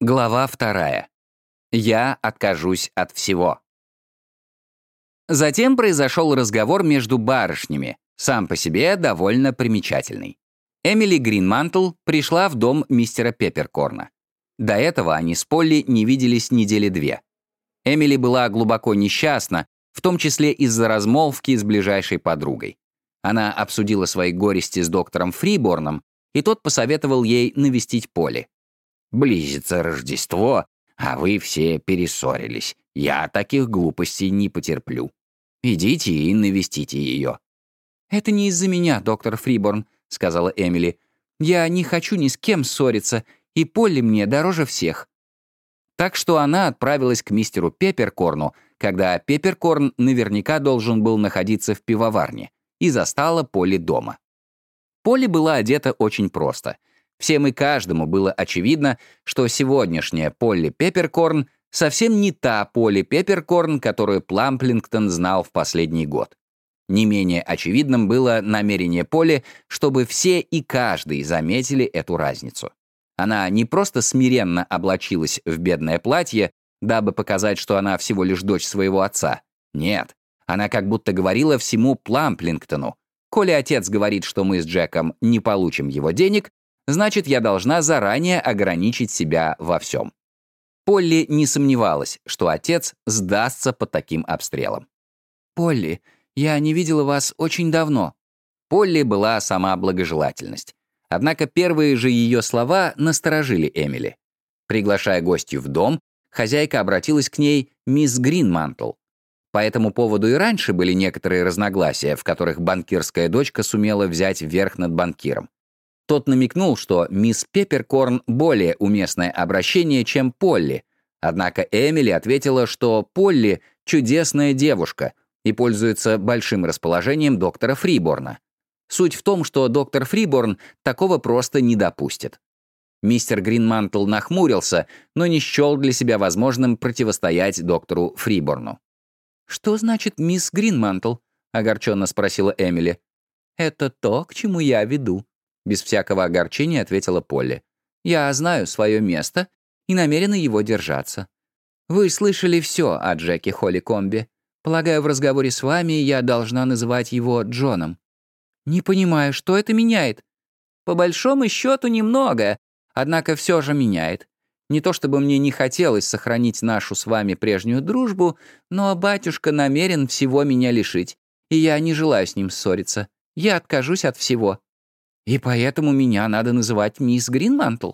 Глава вторая. Я откажусь от всего. Затем произошел разговор между барышнями, сам по себе довольно примечательный. Эмили Гринмантл пришла в дом мистера Пепперкорна. До этого они с Полли не виделись недели две. Эмили была глубоко несчастна, в том числе из-за размолвки с ближайшей подругой. Она обсудила свои горести с доктором Фриборном, и тот посоветовал ей навестить Полли. Близится Рождество, а вы все перессорились. Я таких глупостей не потерплю. Идите и навестите ее». «Это не из-за меня, доктор Фриборн», — сказала Эмили. «Я не хочу ни с кем ссориться, и Полли мне дороже всех». Так что она отправилась к мистеру Пепперкорну, когда Пепперкорн наверняка должен был находиться в пивоварне, и застала Полли дома. Полли была одета очень просто — Всем и каждому было очевидно, что сегодняшняя Полли Пепперкорн совсем не та Полли Пепперкорн, которую Пламплингтон знал в последний год. Не менее очевидным было намерение Полли, чтобы все и каждый заметили эту разницу. Она не просто смиренно облачилась в бедное платье, дабы показать, что она всего лишь дочь своего отца. Нет, она как будто говорила всему Пламплингтону. Коли отец говорит, что мы с Джеком не получим его денег, значит, я должна заранее ограничить себя во всем. Полли не сомневалась, что отец сдастся под таким обстрелом. «Полли, я не видела вас очень давно». Полли была сама благожелательность. Однако первые же ее слова насторожили Эмили. Приглашая гостью в дом, хозяйка обратилась к ней мисс Гринмантл. По этому поводу и раньше были некоторые разногласия, в которых банкирская дочка сумела взять верх над банкиром. Тот намекнул, что мисс Пепперкорн более уместное обращение, чем Полли, однако Эмили ответила, что Полли — чудесная девушка и пользуется большим расположением доктора Фриборна. Суть в том, что доктор Фриборн такого просто не допустит. Мистер Гринмантл нахмурился, но не счел для себя возможным противостоять доктору Фриборну. «Что значит мисс Гринмантл?» — огорченно спросила Эмили. «Это то, к чему я веду», без всякого огорчения ответила Полли. «Я знаю свое место и намерена его держаться. Вы слышали все о Джеке Холли Комби. Полагаю, в разговоре с вами я должна называть его Джоном. Не понимаю, что это меняет. По большому счету немного, однако все же меняет. Не то чтобы мне не хотелось сохранить нашу с вами прежнюю дружбу, но батюшка намерен всего меня лишить, и я не желаю с ним ссориться. Я откажусь от всего. И поэтому меня надо называть мисс Гринмантл?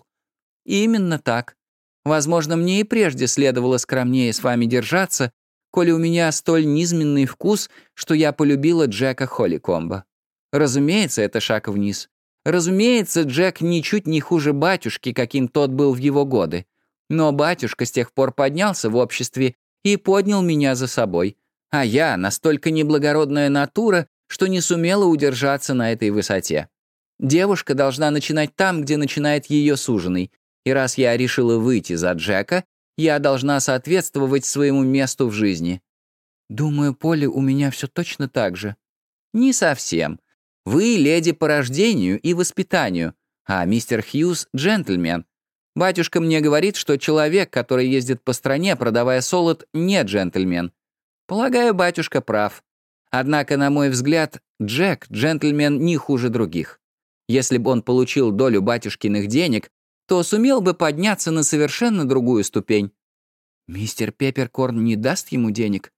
Именно так. Возможно, мне и прежде следовало скромнее с вами держаться, коли у меня столь низменный вкус, что я полюбила Джека Холликомба. Разумеется, это шаг вниз. Разумеется, Джек ничуть не хуже батюшки, каким тот был в его годы. Но батюшка с тех пор поднялся в обществе и поднял меня за собой. А я настолько неблагородная натура, что не сумела удержаться на этой высоте. Девушка должна начинать там, где начинает ее суженый. И раз я решила выйти за Джека, я должна соответствовать своему месту в жизни. Думаю, Поле, у меня все точно так же. Не совсем. Вы леди по рождению и воспитанию, а мистер Хьюз — джентльмен. Батюшка мне говорит, что человек, который ездит по стране, продавая солод, не джентльмен. Полагаю, батюшка прав. Однако, на мой взгляд, Джек — джентльмен не хуже других. Если бы он получил долю батюшкиных денег, то сумел бы подняться на совершенно другую ступень. Мистер Пепперкорн не даст ему денег?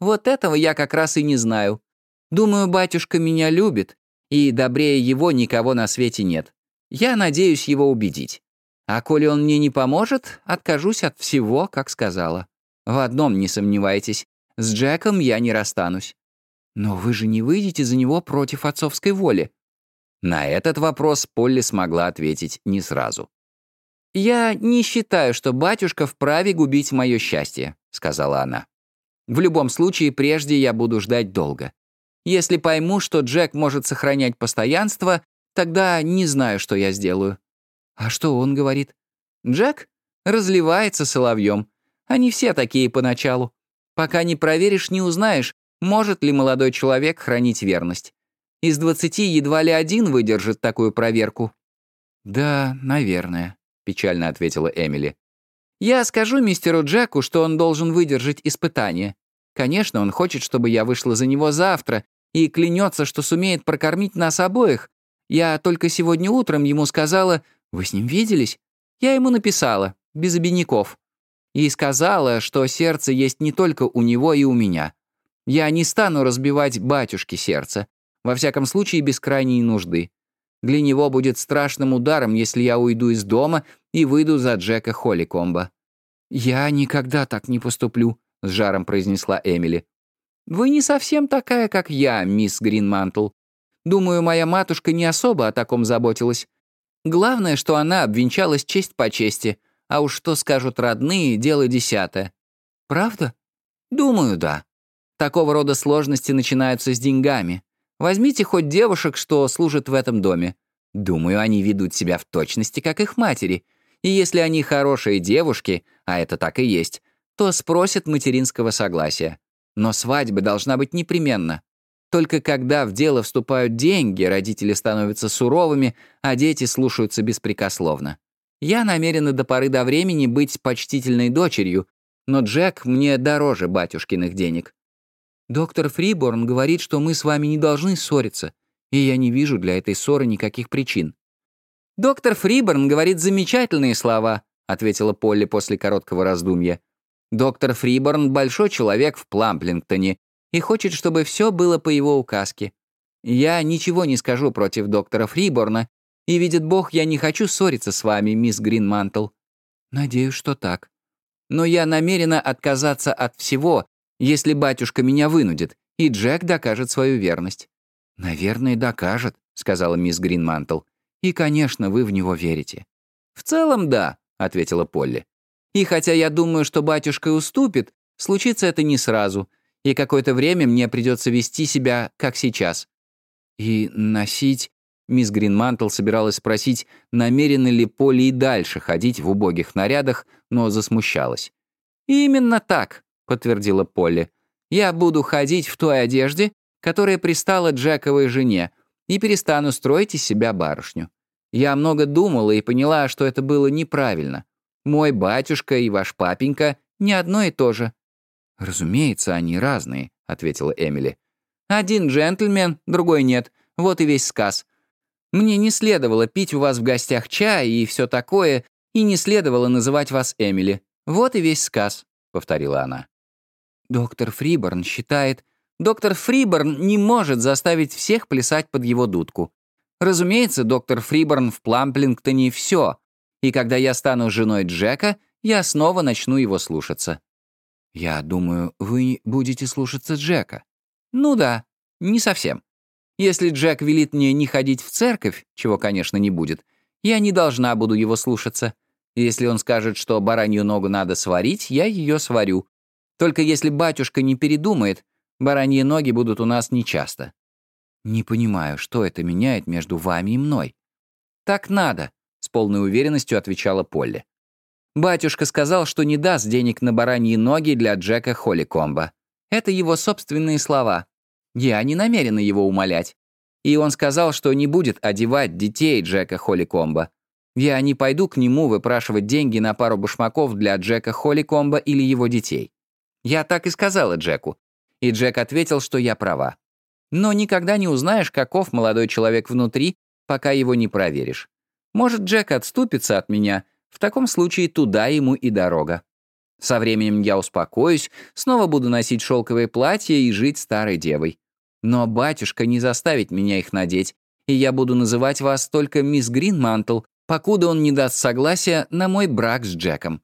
Вот этого я как раз и не знаю. Думаю, батюшка меня любит, и добрее его никого на свете нет. Я надеюсь его убедить. А коли он мне не поможет, откажусь от всего, как сказала. В одном не сомневайтесь, с Джеком я не расстанусь. Но вы же не выйдете за него против отцовской воли. На этот вопрос Полли смогла ответить не сразу. «Я не считаю, что батюшка вправе губить мое счастье», — сказала она. «В любом случае, прежде я буду ждать долго. Если пойму, что Джек может сохранять постоянство, тогда не знаю, что я сделаю». «А что он говорит?» «Джек разливается соловьем. Они все такие поначалу. Пока не проверишь, не узнаешь, может ли молодой человек хранить верность. Из двадцати едва ли один выдержит такую проверку». «Да, наверное», — печально ответила Эмили. Я скажу мистеру Джеку, что он должен выдержать испытание. Конечно, он хочет, чтобы я вышла за него завтра и клянется, что сумеет прокормить нас обоих. Я только сегодня утром ему сказала, «Вы с ним виделись?» Я ему написала, без обиняков. И сказала, что сердце есть не только у него и у меня. Я не стану разбивать батюшке сердце, во всяком случае без крайней нужды. Для него будет страшным ударом, если я уйду из дома и выйду за Джека Холликомба. «Я никогда так не поступлю», — с жаром произнесла Эмили. «Вы не совсем такая, как я, мисс Гринмантл. Думаю, моя матушка не особо о таком заботилась. Главное, что она обвенчалась честь по чести, а уж что скажут родные, дело десятое. Правда? Думаю, да. Такого рода сложности начинаются с деньгами. Возьмите хоть девушек, что служат в этом доме. Думаю, они ведут себя в точности, как их матери. И если они хорошие девушки, а это так и есть, то спросят материнского согласия. Но свадьба должна быть непременно. Только когда в дело вступают деньги, родители становятся суровыми, а дети слушаются беспрекословно. Я намерена до поры до времени быть почтительной дочерью, но Джек мне дороже батюшкиных денег. Доктор Фриборн говорит, что мы с вами не должны ссориться, и я не вижу для этой ссоры никаких причин. «Доктор Фриборн говорит замечательные слова», — ответила Полли после короткого раздумья. «Доктор Фриборн — большой человек в Пламплингтоне, и хочет, чтобы все было по его указке. Я ничего не скажу против доктора Фриборна, и, видит Бог, я не хочу ссориться с вами, мисс Гринмантл. Надеюсь, что так. Но я намерена отказаться от всего, если батюшка меня вынудит, и Джек докажет свою верность. «Наверное, докажет», — сказала мисс Гринмантл. «И, конечно, вы в него верите». «В целом, да», — ответила Полли. «И хотя я думаю, что батюшка уступит, случится это не сразу, и какое-то время мне придется вести себя, как сейчас. И носить... Мисс Гринмантл собиралась спросить, намерены ли Поли и дальше ходить в убогих нарядах, но засмущалась. «Именно так», — подтвердила Полли. «Я буду ходить в той одежде, которая пристала Джековой жене, и перестану строить из себя барышню. Я много думала и поняла, что это было неправильно. Мой батюшка и ваш папенька — не одно и то же. «Разумеется, они разные», — ответила Эмили. «Один джентльмен, другой нет. Вот и весь сказ. Мне не следовало пить у вас в гостях чай и все такое, и не следовало называть вас Эмили. Вот и весь сказ», — повторила она. «Доктор Фриборн считает...» «Доктор Фриборн не может заставить всех плясать под его дудку. Разумеется, доктор Фриборн в Пламплингтоне все, и когда я стану женой Джека, я снова начну его слушаться. «Я думаю, вы будете слушаться Джека». «Ну да, не совсем. Если Джек велит мне не ходить в церковь, чего, конечно, не будет, я не должна буду его слушаться. Если он скажет, что баранью ногу надо сварить, я ее сварю. Только если батюшка не передумает, бараньи ноги будут у нас нечасто». «Не понимаю, что это меняет между вами и мной». «Так надо», — с полной уверенностью отвечала Полли. Батюшка сказал, что не даст денег на бараньи ноги для Джека Холликомба. Это его собственные слова. Я не намерена его умолять. И он сказал, что не будет одевать детей Джека Холликомба. Я не пойду к нему выпрашивать деньги на пару башмаков для Джека Холликомба или его детей. Я так и сказала Джеку. И Джек ответил, что я права. Но никогда не узнаешь, каков молодой человек внутри, пока его не проверишь. Может, Джек отступится от меня, в таком случае туда ему и дорога. Со временем я успокоюсь, снова буду носить шелковые платья и жить старой девой. Но батюшка не заставит меня их надеть, и я буду называть вас только мисс Гринмантл, покуда он не даст согласия на мой брак с Джеком».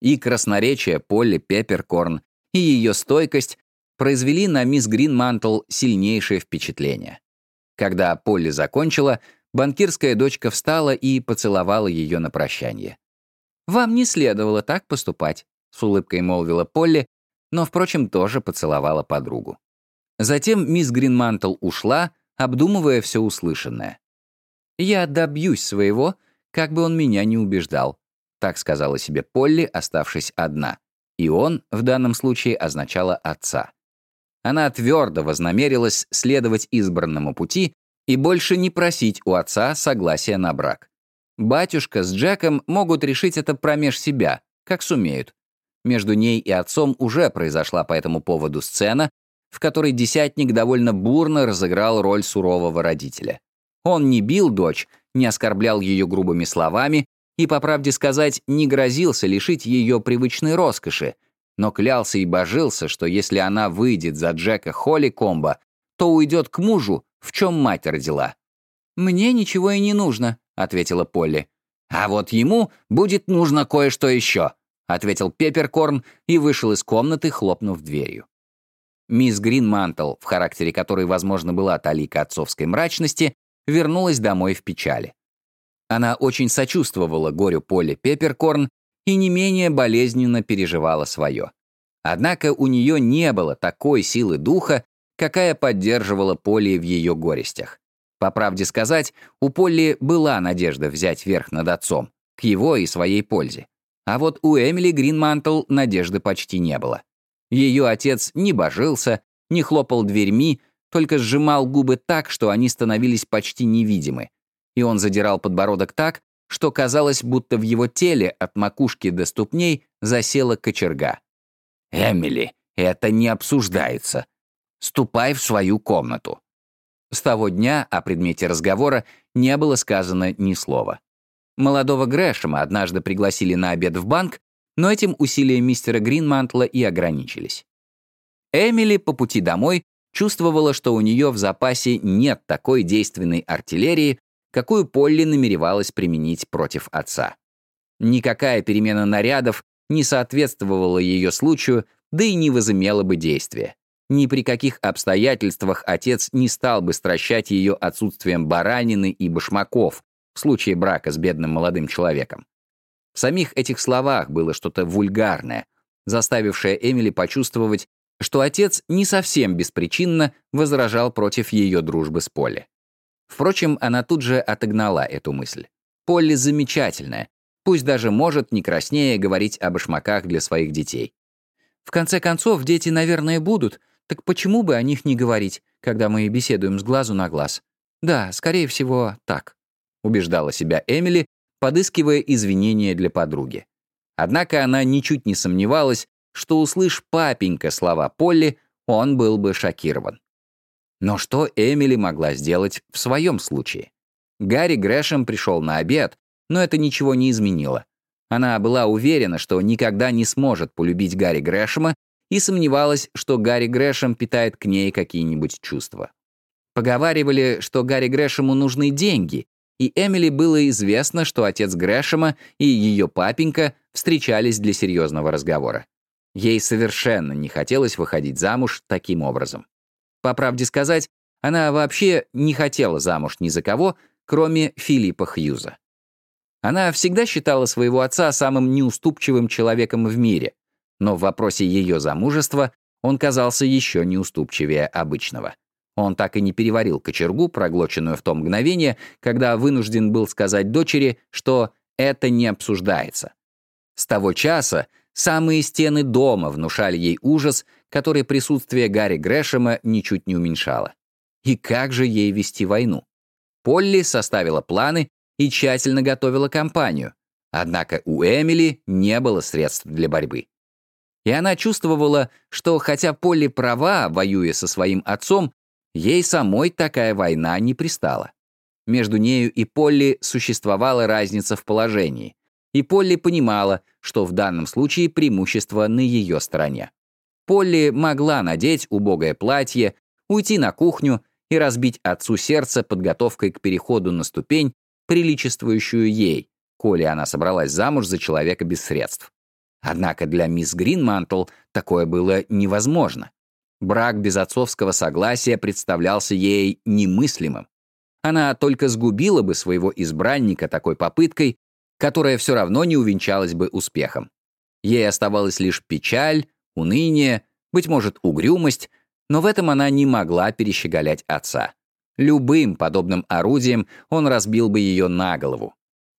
И красноречие Полли Пепперкорн, и ее стойкость произвели на мисс Гринмантл сильнейшее впечатление. Когда Полли закончила, Банкирская дочка встала и поцеловала ее на прощание. «Вам не следовало так поступать», — с улыбкой молвила Полли, но, впрочем, тоже поцеловала подругу. Затем мисс Гринмантл ушла, обдумывая все услышанное. «Я добьюсь своего, как бы он меня не убеждал», — так сказала себе Полли, оставшись одна. И он, в данном случае, означала отца. Она твердо вознамерилась следовать избранному пути и больше не просить у отца согласия на брак. Батюшка с Джеком могут решить это промеж себя, как сумеют. Между ней и отцом уже произошла по этому поводу сцена, в которой десятник довольно бурно разыграл роль сурового родителя. Он не бил дочь, не оскорблял ее грубыми словами и, по правде сказать, не грозился лишить ее привычной роскоши, но клялся и божился, что если она выйдет за Джека Холли Комбо, то уйдет к мужу, в чем мать родила. «Мне ничего и не нужно», — ответила Полли. «А вот ему будет нужно кое-что еще», — ответил Пепперкорн и вышел из комнаты, хлопнув дверью. Мисс Гринмантл, в характере которой, возможно, была талика отцовской мрачности, вернулась домой в печали. Она очень сочувствовала горю Полли Пепперкорн и не менее болезненно переживала свое. Однако у нее не было такой силы духа, какая поддерживала Полли в ее горестях. По правде сказать, у Полли была надежда взять верх над отцом, к его и своей пользе. А вот у Эмили Гринмантл надежды почти не было. Ее отец не божился, не хлопал дверьми, только сжимал губы так, что они становились почти невидимы. И он задирал подбородок так, что казалось, будто в его теле от макушки до ступней засела кочерга. «Эмили, это не обсуждается. Ступай в свою комнату». С того дня о предмете разговора не было сказано ни слова. Молодого Грэшема однажды пригласили на обед в банк, но этим усилия мистера Гринмантла и ограничились. Эмили по пути домой чувствовала, что у нее в запасе нет такой действенной артиллерии, какую Полли намеревалась применить против отца. Никакая перемена нарядов не соответствовала ее случаю, да и не возымела бы действия. Ни при каких обстоятельствах отец не стал бы стращать ее отсутствием баранины и башмаков в случае брака с бедным молодым человеком. В самих этих словах было что-то вульгарное, заставившее Эмили почувствовать, что отец не совсем беспричинно возражал против ее дружбы с Полли. Впрочем, она тут же отогнала эту мысль. Полли замечательная, пусть даже может не краснее говорить о башмаках для своих детей. В конце концов, дети, наверное, будут, так почему бы о них не говорить, когда мы беседуем с глазу на глаз? Да, скорее всего, так, убеждала себя Эмили, подыскивая извинения для подруги. Однако она ничуть не сомневалась, что, услышь папенька слова Полли, он был бы шокирован. Но что Эмили могла сделать в своем случае? Гарри Грэшем пришел на обед, но это ничего не изменило. Она была уверена, что никогда не сможет полюбить Гарри Грэшема и сомневалась, что Гарри Грэшем питает к ней какие-нибудь чувства. Поговаривали, что Гарри Грэшему нужны деньги, и Эмили было известно, что отец Грэшема и ее папенька встречались для серьезного разговора. Ей совершенно не хотелось выходить замуж таким образом. По правде сказать, она вообще не хотела замуж ни за кого, кроме Филиппа Хьюза. Она всегда считала своего отца самым неуступчивым человеком в мире, но в вопросе ее замужества он казался еще неуступчивее обычного. Он так и не переварил кочергу, проглоченную в то мгновение, когда вынужден был сказать дочери, что это не обсуждается. С того часа самые стены дома внушали ей ужас, который присутствие Гарри Грэшема ничуть не уменьшало. И как же ей вести войну? Полли составила планы и тщательно готовила кампанию, однако у Эмили не было средств для борьбы. И она чувствовала, что хотя Полли права, воюя со своим отцом, Ей самой такая война не пристала. Между нею и Полли существовала разница в положении, и Полли понимала, что в данном случае преимущество на ее стороне. Полли могла надеть убогое платье, уйти на кухню и разбить отцу сердце подготовкой к переходу на ступень, приличествующую ей, коли она собралась замуж за человека без средств. Однако для мисс Гринмантл такое было невозможно. Брак без отцовского согласия представлялся ей немыслимым. Она только сгубила бы своего избранника такой попыткой, которая все равно не увенчалась бы успехом. Ей оставалась лишь печаль, уныние, быть может, угрюмость, но в этом она не могла перещеголять отца. Любым подобным орудием он разбил бы ее на голову.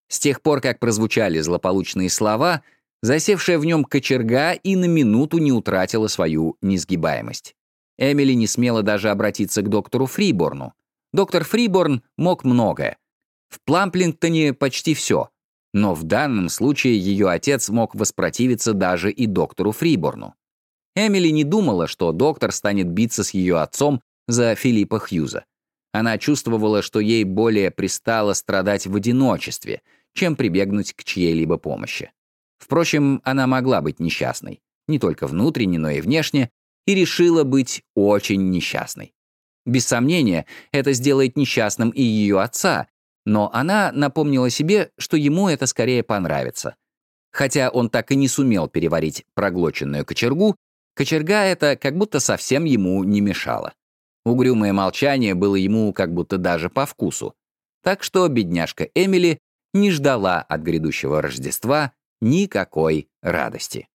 С тех пор, как прозвучали злополучные слова — Засевшая в нем кочерга и на минуту не утратила свою несгибаемость. Эмили не смела даже обратиться к доктору Фриборну. Доктор Фриборн мог многое. В Пламплингтоне почти все. Но в данном случае ее отец мог воспротивиться даже и доктору Фриборну. Эмили не думала, что доктор станет биться с ее отцом за Филиппа Хьюза. Она чувствовала, что ей более пристало страдать в одиночестве, чем прибегнуть к чьей-либо помощи. Впрочем, она могла быть несчастной, не только внутренне, но и внешне, и решила быть очень несчастной. Без сомнения, это сделает несчастным и ее отца, но она напомнила себе, что ему это скорее понравится. Хотя он так и не сумел переварить проглоченную кочергу, кочерга эта как будто совсем ему не мешала. Угрюмое молчание было ему как будто даже по вкусу. Так что бедняжка Эмили не ждала от грядущего Рождества никакой радости.